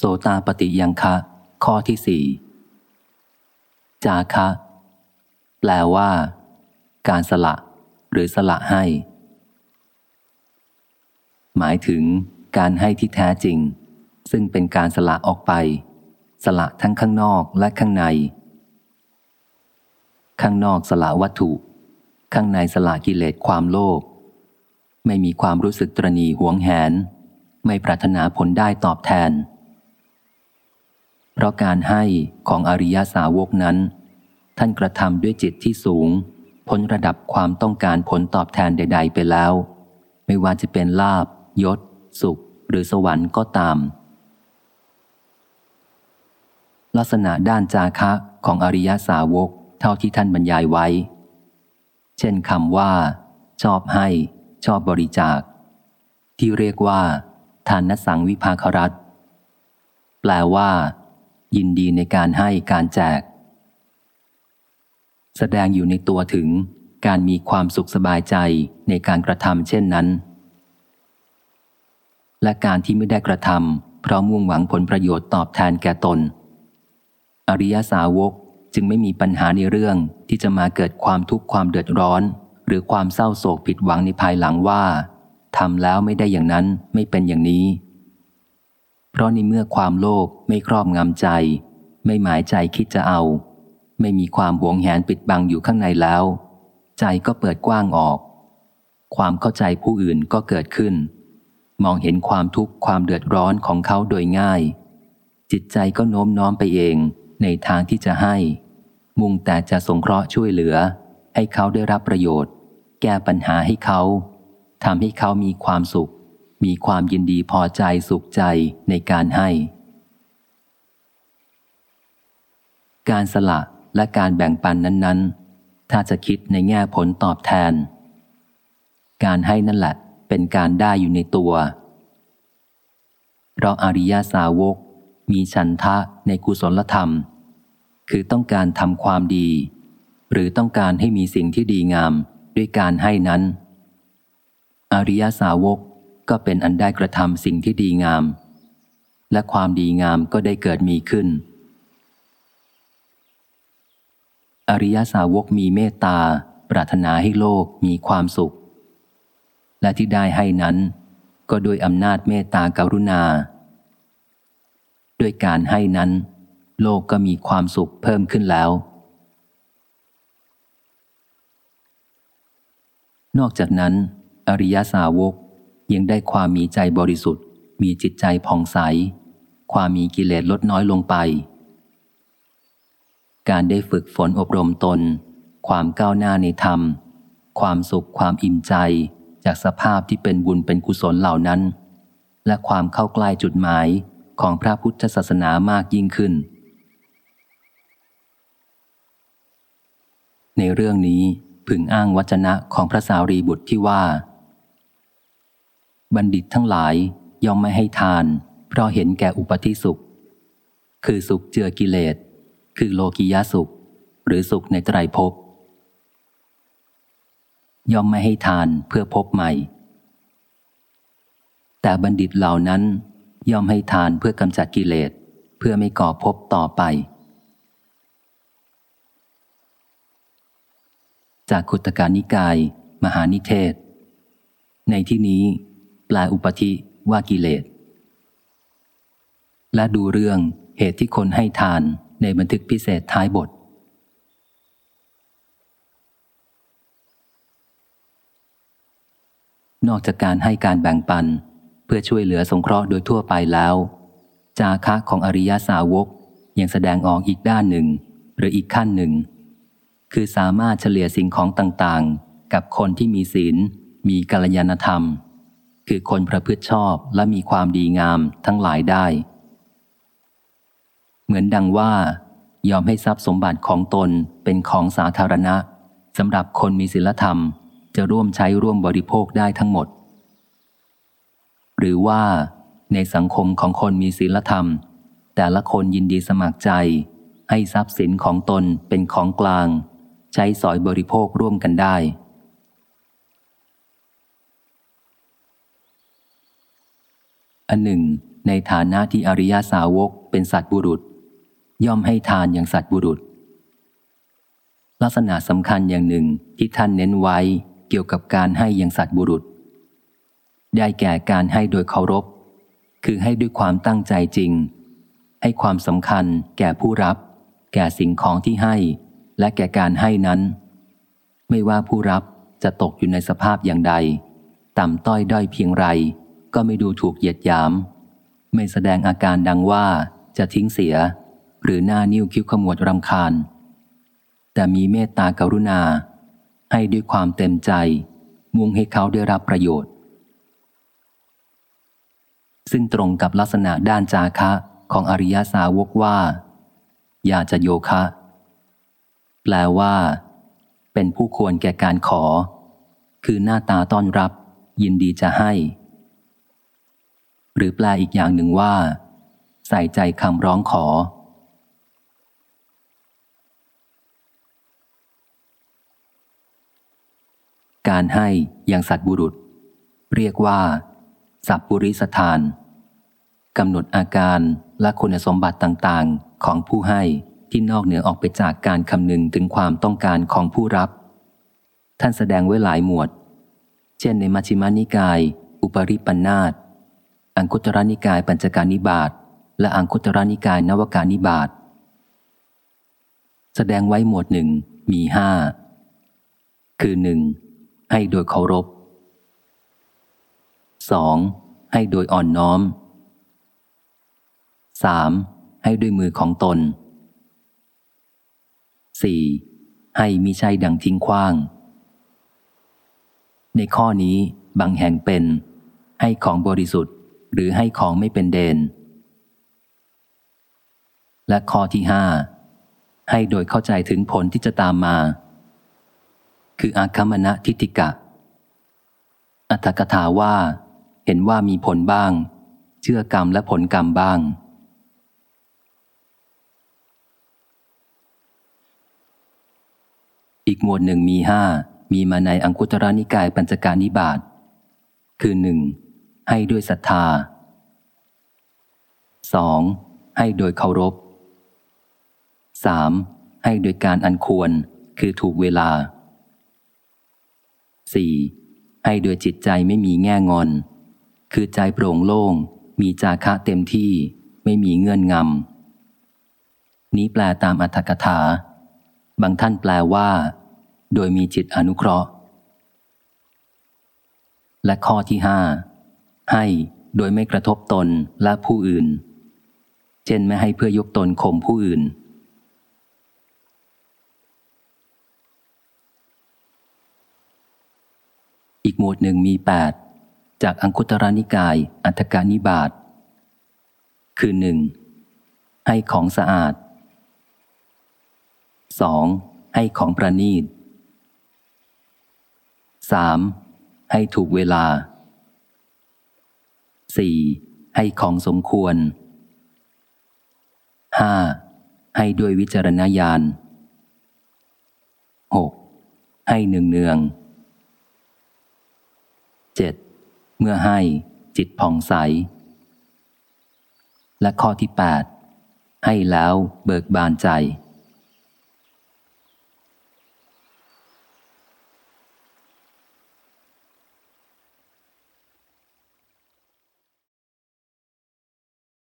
โสตาปฏิยังคะ ข้อที่สี่จาคะ แปลว่า การสละ หรือสละให้ หมายถึงการให้ที่แท้จริง ซึ่งเป็นการสละออกไป สละทั้งข้างนอกและข้างใน ข้างนอกสละวัตถุ ข้างในสละกิเลสความโลภไม่มีความรู้สึกตรณีหวงแหน ไม่ปรารถนาผลได้ตอบแทน เพราะการให้ของอริยสาวกนั้น ท่านกระทำด้วยจิตที่สูง พ้นระดับความต้องการผลตอบแทนใด ๆ ไปแล้ว ไม่ว่าจะเป็นลาบยศ สุข หรือสวรรค์ก็ตาม ลักษณะด้านจาคะของอริยสาวกเท่าที่ท่านบรรยายไว้ เช่นคำว่า ชอบให้ ชอบบริจาค ที่เรียกว่า ทานนสังวิภาครัตแปลว่า ยินดีในการให้การแจก แสดงอยู่ในตัวถึงการมีความสุขสบายใจในการกระทำเช่นนั้น และการที่ไม่ได้กระทำเพราะมุ่งหวังผลประโยชน์ตอบแทนแก่ตน อริยสาวกจึงไม่มีปัญหาในเรื่องที่จะมาเกิดความทุกข์ความเดือดร้อน หรือความเศร้าโศกผิดหวังในภายหลังว่าทำแล้วไม่ได้อย่างนั้นไม่เป็นอย่างนี้ ราะในเมื่อความโลภไม่ครอบงำใจ ไม่หมายใจคิดจะเอา ไม่มีความหวงแหนปิดบังอยู่ข้างในแล้ว ใจก็เปิดกว้างออก ความเข้าใจผู้อื่นก็เกิดขึ้น มองเห็นความทุกข์ความเดือดร้อนของเขาโดยง่าย จิตใจก็โน้มน้อมไปเองในทางที่จะให้ มุ่งแต่จะสงเคราะห์ช่วยเหลือ ให้เขาได้รับประโยชน์ แก้ปัญหาให้เขาทำให้เขามีความสุข มีความยินดีพอใจสุขใจในการให้ การสละและการแบ่งปันนั้นๆ ถ้าจะคิดในแง่ผลตอบแทน การให้นั่นแหละเป็นการได้อยู่ในตัว เพราะอริยาสาวกมีฉันทะในกุศลธรรม คือต้องการทำความดี หรือต้องการให้มีสิ่งที่ดีงามด้วยการให้นั้น อริยสาวก ก็เป็นอันได้กระทำสิ่งที่ดีงาม และความดีงามก็ได้เกิดมีขึ้น อริยสาวกมีเมตตา ปรารถนาให้โลกมีความสุข และที่ได้ให้นั้น ก็โดยอำนาจเมตตากรุณา ด้วยการให้นั้น โลกก็มีความสุขเพิ่มขึ้นแล้วนอกจากนั้น อริยสาวก ยังได้ความมีใจบริสุทธิ์ มีจิตใจผ่องใส ความมีกิเลสลดน้อยลงไป การได้ฝึกฝนอบรมตน ความก้าวหน้าในธรรม ความสุขความอิ่มใจจากสภาพที่เป็นบุญเป็นกุศลเหล่านั้น และความเข้าใกล้จุดหมายของพระพุทธศาสนามากยิ่งขึ้น ในเรื่องนี้พึงอ้างวจนะของพระสารีบุตรที่ว่า บัณฑิตทั้งหลายย่อมไม่ให้ทาน เพราะเห็นแก่อุปธิสุข คือสุขเจือกิเลส คือโลกิยาสุข หรือสุขในไตรภพย่อมไม่ให้ทานเพื่อพบใหม่ แต่บัณฑิตเหล่านั้นย่อมให้ทานเพื่อกำจัดกิเลส เพื่อไม่ก่อพบต่อไป จากขุตการนิกาย มหานิเทศ ในที่นี้ แปลอุปธิว่ากิเลส และดูเรื่องเหตุที่คนให้ทานในบันทึกพิเศษท้ายบท นอกจากการให้การแบ่งปัน เพื่อช่วยเหลือสงเคราะห์โดยทั่วไปแล้ว จาคะของอริยสาวกยังแสดงออกอีกด้านหนึ่ง หรืออีกขั้นหนึ่ง คือสามารถเฉลี่ยสิ่งของต่างๆ กับคนที่มีศีล มีกัลยาณธรรม คือคนประพฤติชอบและมีความดีงามทั้งหลายได้ เหมือนดังว่า ยอมให้ทรัพย์สมบัติของตนเป็นของสาธารณะสำหรับคนมีศีลธรรม จะร่วมใช้ร่วมบริโภคได้ทั้งหมด หรือว่า ในสังคมของคนมีศีลธรรม แต่ละคนยินดีสมัครใจ ให้ทรัพย์สินของตนเป็นของกลาง ใช้สอยบริโภคร่วมกันได้ อันหนึ่ง ในฐานะที่อริยสาวกเป็นสัตบุรุษ ย่อมให้ทานอย่างสัตบุรุษ ลักษณะสำคัญอย่างหนึ่งที่ท่านเน้นไว้เกี่ยวกับการให้อย่างสัตบุรุษ ได้แก่การให้โดยเคารพ คือให้ด้วยความตั้งใจจริง ให้ความสำคัญแก่ผู้รับ แก่สิ่งของที่ให้ และแก่การให้นั้น ไม่ว่าผู้รับจะตกอยู่ในสภาพอย่างใด ต่ำต้อยด้อยเพียงไร ก็ไม่ดูถูกเหยียดหยาม ไม่แสดงอาการดังว่าจะทิ้งเสีย หรือหน้านิ้วคิ้วขมวดรำคาญ แต่มีเมตตากรุณา ให้ด้วยความเต็มใจ มุ่งให้เขาได้รับประโยชน์ ซึ่งตรงกับลักษณะด้านจาคะของอริยสาวกว่า อย่าจะโยคะ แปลว่า เป็นผู้ควรแก่การขอ คือหน้าตาต้อนรับ ยินดีจะให้ หรือแปลอีกอย่างหนึ่งว่า ใส่ใจคำร้องขอ การให้อย่างสัตว์บุรุษ เรียกว่า สัพปุริสถานกำหนดอาการและคุณสมบัติต่างๆ ของผู้ให้ที่นอกเหนือออกไปจากการคำนึงถึงความต้องการของผู้รับ ท่านแสดงไว้หลายหมวด เช่นในมัชฌิมานิกาย อุปริปันธาต อังคุตรนิกายปัญจการนิบาตและอังคุตรนิกายนวการนิบาตแสดงไว้หมวดหนึ่งมีห้าคือหนึ่งให้โดยเคารพสองให้โดยอ่อนน้อม 3. ให้ด้วยมือของตน 4. ให้มิใช่ดังทิ้งขว้าง ในข้อนี้บางแห่งเป็นให้ของบริสุทธิ์ หรือให้ของไม่เป็นเดน และข้อที่ห้าให้โดยเข้าใจถึงผลที่จะตามมา คืออาคัมณะทิฏฐิกะ อัตถกถาว่า เห็นว่ามีผลบ้าง เชื่อกรรมและผลกรรมบ้าง อีกหมวดหนึ่งมีห้ามีมาในอังคุตระนิกายปัญจการนิบาตคือหนึ่ง ให้ด้วยศรัทธาสองให้โดยเคารพสามให้โดยการอันควรคือถูกเวลาสี่ให้โดยจิตใจไม่มีแง่งอน คือใจโปร่งโล่ง มีจาคะเต็มที่ไม่มีเงื่อนงำ นี้แปลตามอัธกถา บางท่านแปลว่า โดยมีจิตอนุเคราะห์ และข้อที่ห้า ให้โดยไม่กระทบตนและผู้อื่น เช่นไม่ให้เพื่อยกตนข่มผู้อื่น อีกหมวดหนึ่งมีแปดจากอังคุตรนิกาย อัตกานิบาต คือหนึ่งให้ของสะอาดสองให้ของประนีต 3. ให้ถูกเวลา 4. ให้ของสมควร 5. ให้ด้วยวิจารณญาณ 6. ให้เนืองเนือง 7. เมื่อให้จิตผ่องใส และข้อที่ 8 ให้แล้วเบิกบานใจ